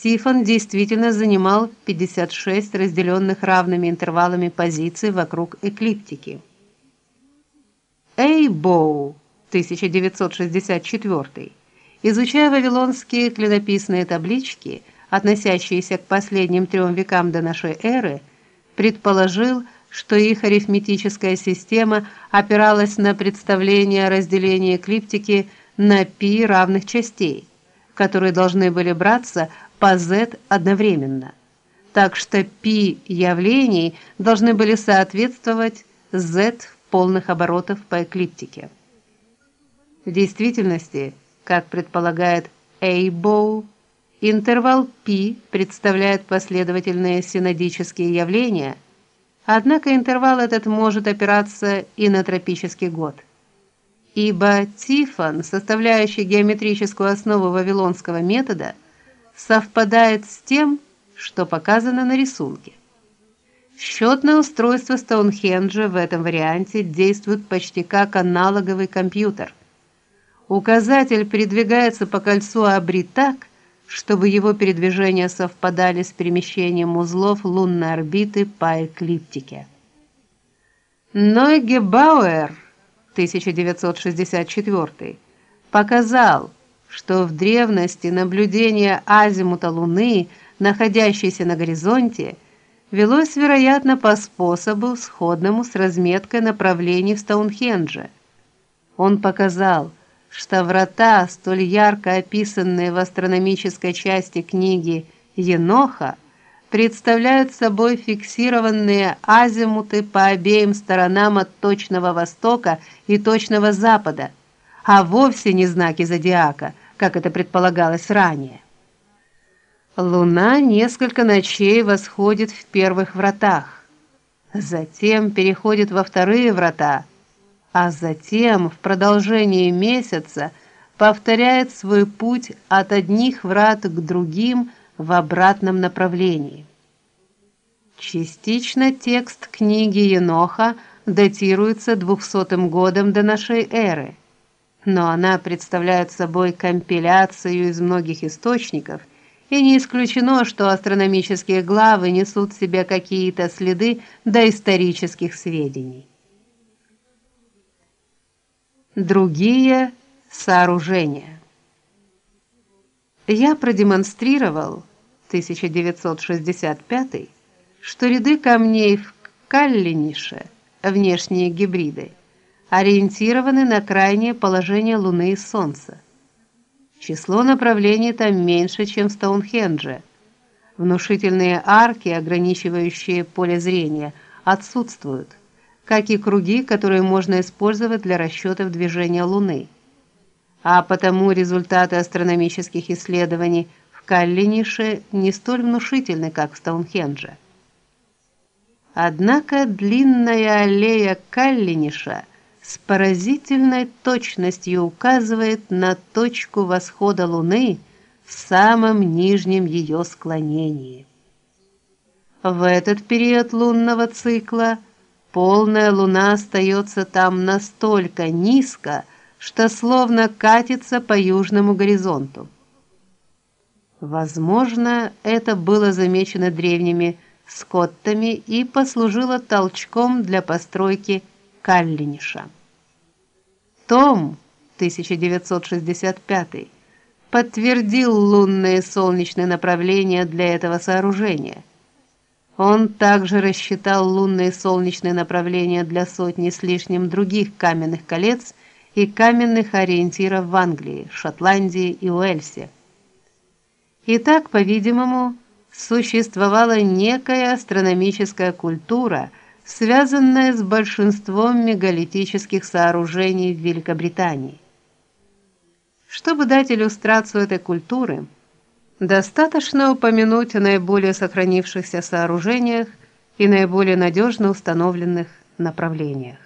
Тифон действительно занимал 56 разделенных равными интервалами позиций вокруг эклиптики. Эйбоу 1964 изучая вавилонские клинописные таблички, относящиеся к последним трем векам до нашей эры, предположил, что их арифметическая система опиралась на представление о разделении эклиптики на π равных частей, которые должны были браться по z одновременно. Так что π явлений должны были соответствовать z полных оборотов по эклиптике. В действительности, как предполагает Эйбоу, интервал π представляет последовательные синодические явления, однако интервал этот может опираться и на тропический год. Ибо Тифон, составляющий геометрическую основу вавилонского метода, совпадает с тем, что показано на рисунке. Счетное устройство Стоунхенджа в этом варианте действует почти как аналоговый компьютер. Указатель передвигается по кольцу Абри так, чтобы его передвижения совпадали с перемещением узлов лунной орбиты по эклиптике. Нойгебауэр 1964 показал, что в древности наблюдение азимута Луны, находящейся на горизонте, велось, вероятно, по способу сходному с разметкой направлений в Стоунхендже. Он показал, что врата, столь ярко описанные в астрономической части книги Еноха, представляют собой фиксированные азимуты по обеим сторонам от точного востока и точного запада, а вовсе не знаки зодиака, как это предполагалось ранее. Луна несколько ночей восходит в первых вратах, затем переходит во вторые врата, а затем в продолжении месяца повторяет свой путь от одних врат к другим в обратном направлении. Частично текст книги Еноха датируется 200 годом до нашей эры, но она представляет собой компиляцию из многих источников – и не исключено, что астрономические главы несут в себе какие-то следы доисторических сведений. Другие сооружения. Я продемонстрировал 1965 что ряды камней в Каллинише, внешние гибриды, ориентированы на крайнее положение Луны и Солнца. Число направлений там меньше, чем в Стоунхендже. Внушительные арки, ограничивающие поле зрения, отсутствуют, как и круги, которые можно использовать для расчетов движения Луны. А потому результаты астрономических исследований в Каллинише не столь внушительны, как в Стоунхендже. Однако длинная аллея Каллиниша – с поразительной точностью указывает на точку восхода Луны в самом нижнем ее склонении. В этот период лунного цикла полная луна остается там настолько низко, что словно катится по южному горизонту. Возможно, это было замечено древними скоттами и послужило толчком для постройки Каллиниша. Том 1965 подтвердил лунное и солнечное направления для этого сооружения. Он также рассчитал лунное и солнечное направления для сотни с лишним других каменных колец и каменных ориентиров в Англии, Шотландии и Уэльсе. Итак, по-видимому, существовала некая астрономическая культура – связанная с большинством мегалитических сооружений в Великобритании. Чтобы дать иллюстрацию этой культуры, достаточно упомянуть о наиболее сохранившихся сооружениях и наиболее надежно установленных направлениях.